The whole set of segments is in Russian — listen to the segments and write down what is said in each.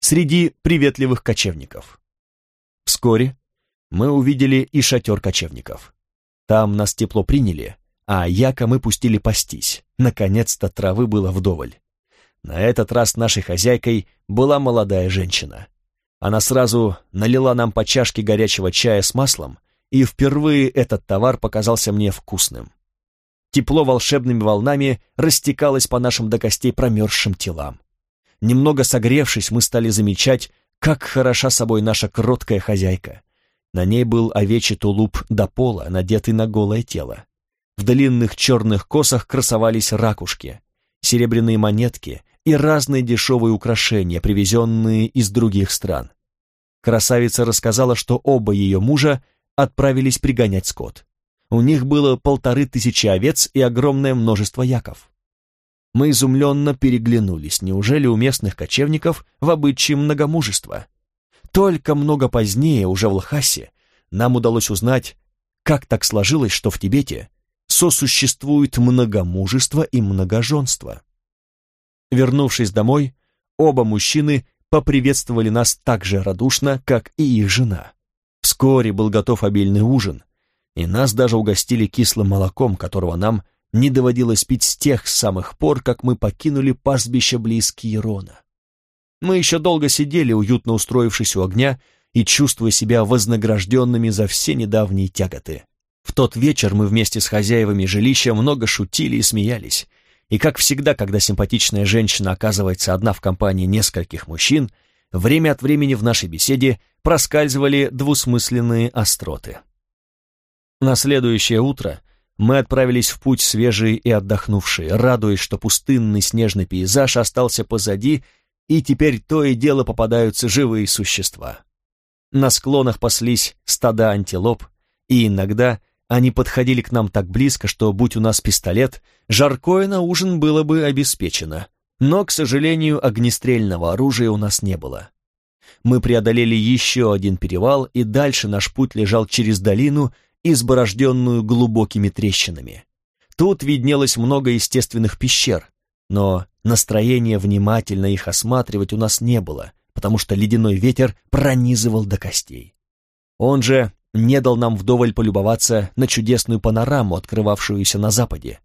среди приветливых кочевников. Вскоре мы увидели и шатер кочевников. Там нас тепло приняли, а яко мы пустили пастись. Наконец-то травы было вдоволь. На этот раз нашей хозяйкой была молодая женщина. Она сразу налила нам по чашке горячего чая с маслом, и впервые этот товар показался мне вкусным. Тепло волшебными волнами растекалось по нашим до костей промерзшим телам. Немного согревшись, мы стали замечать, как хороша собой наша кроткая хозяйка. На ней был овечий тулуп до пола, надетый на голое тело. В длинных черных косах красовались ракушки, серебряные монетки и разные дешевые украшения, привезенные из других стран. Красавица рассказала, что оба ее мужа отправились пригонять скот. У них было полторы тысячи овец и огромное множество яков. Мы изумленно переглянулись, неужели у местных кочевников в обычае многомужество? Только много позднее, уже в Лхасе, нам удалось узнать, как так сложилось, что в Тибете сосуществует многомужество и многоженство. Вернувшись домой, оба мужчины поприветствовали нас так же радушно, как и их жена. Вскоре был готов обильный ужин, и нас даже угостили кислым молоком, которого нам не доводилось пить с тех самых пор, как мы покинули пастбище близ Киерона. Мы еще долго сидели, уютно устроившись у огня и чувствуя себя вознагражденными за все недавние тяготы. В тот вечер мы вместе с хозяевами жилища много шутили и смеялись, и, как всегда, когда симпатичная женщина оказывается одна в компании нескольких мужчин, время от времени в нашей беседе проскальзывали двусмысленные остроты. На следующее утро мы отправились в путь свежие и отдохнувшие, радуясь, что пустынный снежный пейзаж остался позади, и теперь то и дело попадаются живые существа. На склонах паслись стада антилоп, и иногда они подходили к нам так близко, что, будь у нас пистолет, жаркое на ужин было бы обеспечено. Но, к сожалению, огнестрельного оружия у нас не было. Мы преодолели еще один перевал, и дальше наш путь лежал через долину, изборожденную глубокими трещинами. Тут виднелось много естественных пещер, но настроения внимательно их осматривать у нас не было, потому что ледяной ветер пронизывал до костей. Он же не дал нам вдоволь полюбоваться на чудесную панораму, открывавшуюся на западе.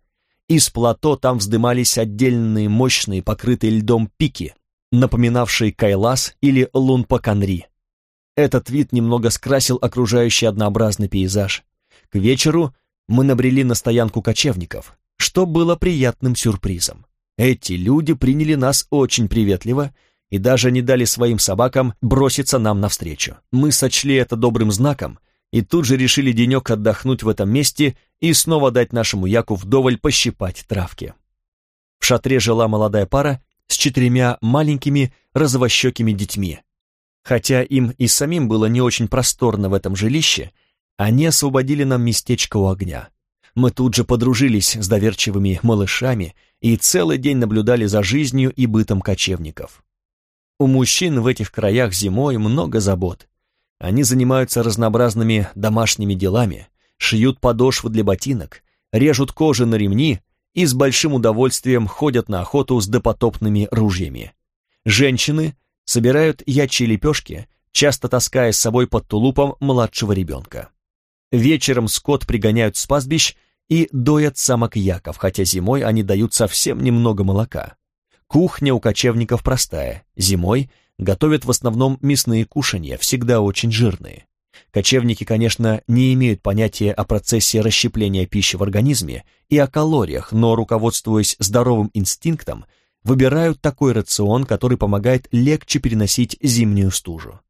Из плато там вздымались отдельные мощные, покрытые льдом пики, напоминавшие Кайлас или Лунпаканри. Этот вид немного скрасил окружающий однообразный пейзаж. К вечеру мы набрели на стоянку кочевников, что было приятным сюрпризом. Эти люди приняли нас очень приветливо и даже не дали своим собакам броситься нам навстречу. Мы сочли это добрым знаком и тут же решили денек отдохнуть в этом месте и снова дать нашему Яку вдоволь пощипать травки. В шатре жила молодая пара с четырьмя маленькими розовощекими детьми, Хотя им и самим было не очень просторно в этом жилище, они освободили нам местечко у огня. Мы тут же подружились с доверчивыми малышами и целый день наблюдали за жизнью и бытом кочевников. У мужчин в этих краях зимой много забот. Они занимаются разнообразными домашними делами, шьют подошвы для ботинок, режут кожи на ремни и с большим удовольствием ходят на охоту с допотопными ружьями. Женщины собирают ячьи лепешки, часто таская с собой под тулупом младшего ребенка. Вечером скот пригоняют с пастбищ и доят самок яков, хотя зимой они дают совсем немного молока. Кухня у кочевников простая, зимой готовят в основном мясные кушанья, всегда очень жирные. Кочевники, конечно, не имеют понятия о процессе расщепления пищи в организме и о калориях, но, руководствуясь здоровым инстинктом, выбирают такой рацион, который помогает легче переносить зимнюю стужу.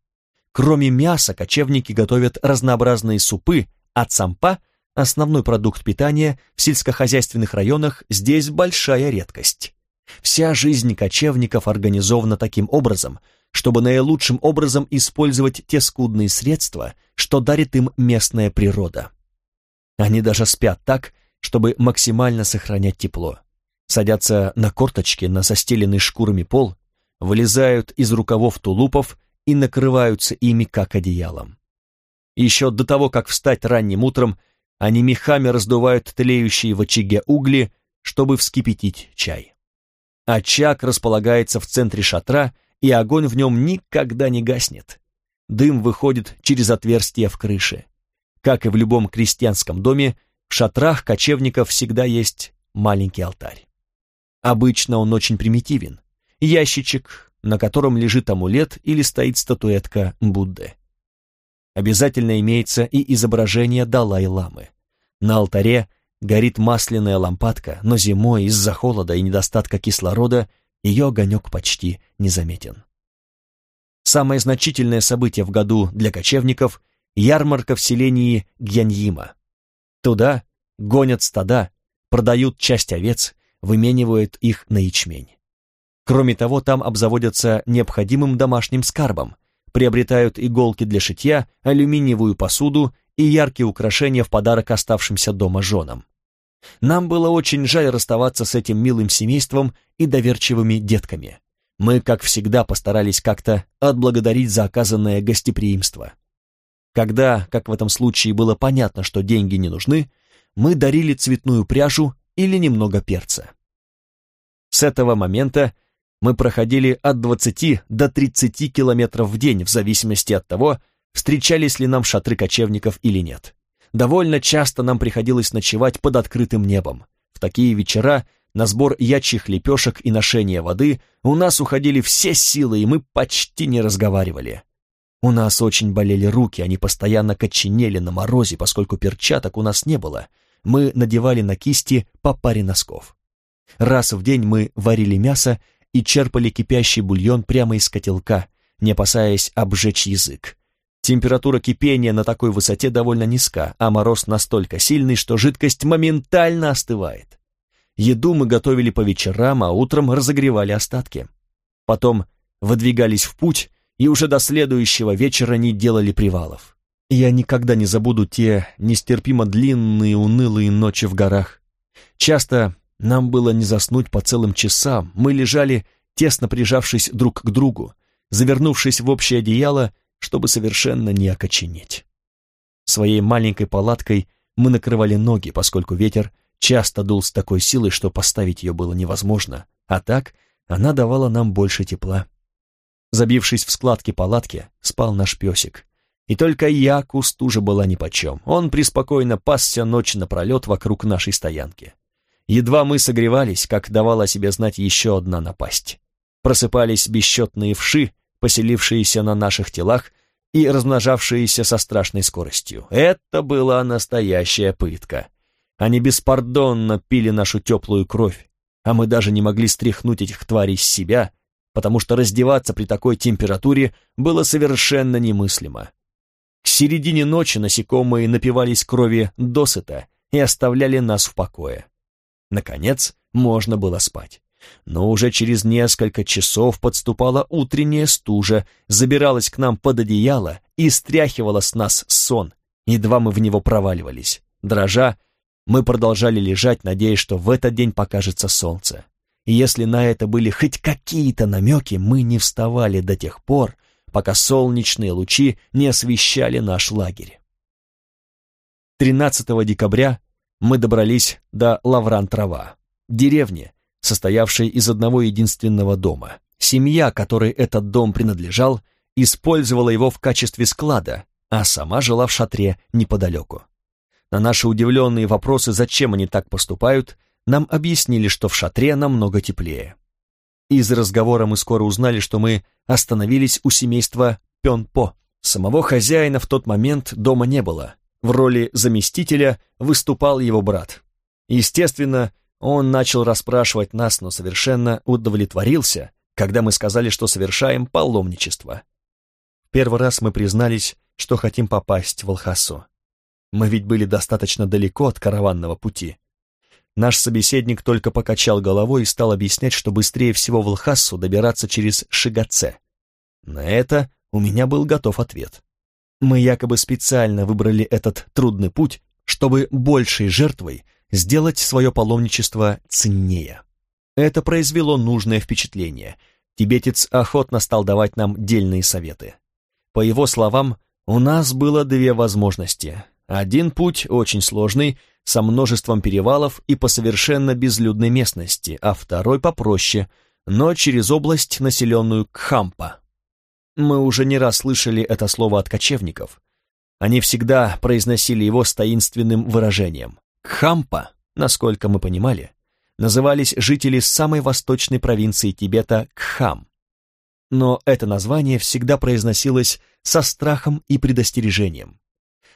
Кроме мяса, кочевники готовят разнообразные супы, а цампа, основной продукт питания в сельскохозяйственных районах, здесь большая редкость. Вся жизнь кочевников организована таким образом, чтобы наилучшим образом использовать те скудные средства, что дарит им местная природа. Они даже спят так, чтобы максимально сохранять тепло садятся на корточки на застеленный шкурами пол, вылезают из рукавов тулупов и накрываются ими как одеялом. Еще до того, как встать ранним утром, они мехами раздувают тлеющие в очаге угли, чтобы вскипятить чай. Очаг располагается в центре шатра и огонь в нем никогда не гаснет. Дым выходит через отверстия в крыше. Как и в любом крестьянском доме, в шатрах кочевников всегда есть маленький алтарь. Обычно он очень примитивен. Ящичек, на котором лежит амулет или стоит статуэтка Будды. Обязательно имеется и изображение Далай-ламы. На алтаре горит масляная лампадка, но зимой из-за холода и недостатка кислорода ее огонек почти незаметен. Самое значительное событие в году для кочевников – ярмарка в селении Гьяньима. Туда гонят стада, продают часть овец, выменивают их на ячмень. Кроме того, там обзаводятся необходимым домашним скарбом, приобретают иголки для шитья, алюминиевую посуду и яркие украшения в подарок оставшимся дома женам. Нам было очень жаль расставаться с этим милым семейством и доверчивыми детками. Мы, как всегда, постарались как-то отблагодарить за оказанное гостеприимство. Когда, как в этом случае, было понятно, что деньги не нужны, мы дарили цветную пряжу или немного перца. С этого момента мы проходили от 20 до 30 километров в день, в зависимости от того, встречались ли нам шатры кочевников или нет. Довольно часто нам приходилось ночевать под открытым небом. В такие вечера на сбор ячьих лепешек и ношение воды у нас уходили все силы, и мы почти не разговаривали. У нас очень болели руки, они постоянно коченели на морозе, поскольку перчаток у нас не было. Мы надевали на кисти по паре носков. Раз в день мы варили мясо и черпали кипящий бульон прямо из котелка, не опасаясь обжечь язык. Температура кипения на такой высоте довольно низка, а мороз настолько сильный, что жидкость моментально остывает. Еду мы готовили по вечерам, а утром разогревали остатки. Потом выдвигались в путь и уже до следующего вечера не делали привалов. Я никогда не забуду те нестерпимо длинные унылые ночи в горах. Часто нам было не заснуть по целым часам, мы лежали, тесно прижавшись друг к другу, завернувшись в общее одеяло чтобы совершенно не окоченеть. Своей маленькой палаткой мы накрывали ноги, поскольку ветер часто дул с такой силой, что поставить ее было невозможно, а так она давала нам больше тепла. Забившись в складки палатки, спал наш песик. И только Яку стужа была нипочем. Он преспокойно пасся ночь напролет вокруг нашей стоянки. Едва мы согревались, как давала себе знать еще одна напасть. Просыпались бесчетные вши, поселившиеся на наших телах и размножавшиеся со страшной скоростью. Это была настоящая пытка. Они беспардонно пили нашу теплую кровь, а мы даже не могли стряхнуть этих тварей с себя, потому что раздеваться при такой температуре было совершенно немыслимо. Середине ночи насекомые напивались крови досыта и оставляли нас в покое. Наконец, можно было спать. Но уже через несколько часов подступала утренняя стужа, забиралась к нам под одеяло и стряхивала с нас сон. Едва мы в него проваливались. Дрожа, мы продолжали лежать, надеясь, что в этот день покажется солнце. И если на это были хоть какие-то намеки, мы не вставали до тех пор, пока солнечные лучи не освещали наш лагерь. 13 декабря мы добрались до Лавран-Трава, деревни, состоявшей из одного единственного дома. Семья, которой этот дом принадлежал, использовала его в качестве склада, а сама жила в шатре неподалеку. На наши удивленные вопросы, зачем они так поступают, нам объяснили, что в шатре намного теплее. Из разговора мы скоро узнали, что мы остановились у семейства Пенпо. Самого хозяина в тот момент дома не было. В роли заместителя выступал его брат. Естественно, он начал расспрашивать нас, но совершенно удовлетворился, когда мы сказали, что совершаем паломничество. Первый раз мы признались, что хотим попасть в Алхасу. Мы ведь были достаточно далеко от караванного пути. Наш собеседник только покачал головой и стал объяснять, что быстрее всего в Лхассу добираться через Шигаце. На это у меня был готов ответ. Мы якобы специально выбрали этот трудный путь, чтобы большей жертвой сделать свое паломничество ценнее. Это произвело нужное впечатление. Тибетец охотно стал давать нам дельные советы. По его словам, у нас было две возможности. Один путь очень сложный, со множеством перевалов и по совершенно безлюдной местности, а второй попроще, но через область, населенную Кхампа. Мы уже не раз слышали это слово от кочевников. Они всегда произносили его с таинственным выражением. Кхампа, насколько мы понимали, назывались жители самой восточной провинции Тибета Кхам. Но это название всегда произносилось со страхом и предостережением.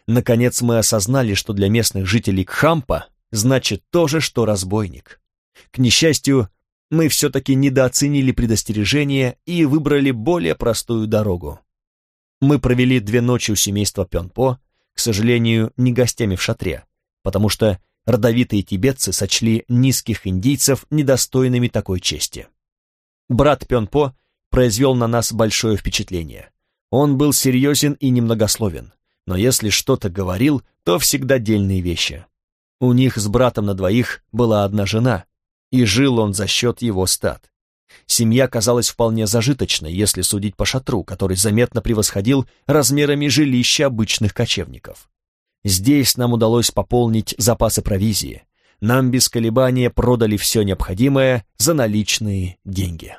Наконец мы осознали, что для местных жителей Кхампа значит то же, что разбойник. К несчастью, мы все-таки недооценили предостережение и выбрали более простую дорогу. Мы провели две ночи у семейства Пенпо, к сожалению, не гостями в шатре, потому что родовитые тибетцы сочли низких индийцев недостойными такой чести. Брат Пенпо произвел на нас большое впечатление. Он был серьезен и немногословен, но если что-то говорил, то всегда дельные вещи. У них с братом на двоих была одна жена, и жил он за счет его стад. Семья казалась вполне зажиточной, если судить по шатру, который заметно превосходил размерами жилища обычных кочевников. Здесь нам удалось пополнить запасы провизии. Нам без колебания продали все необходимое за наличные деньги.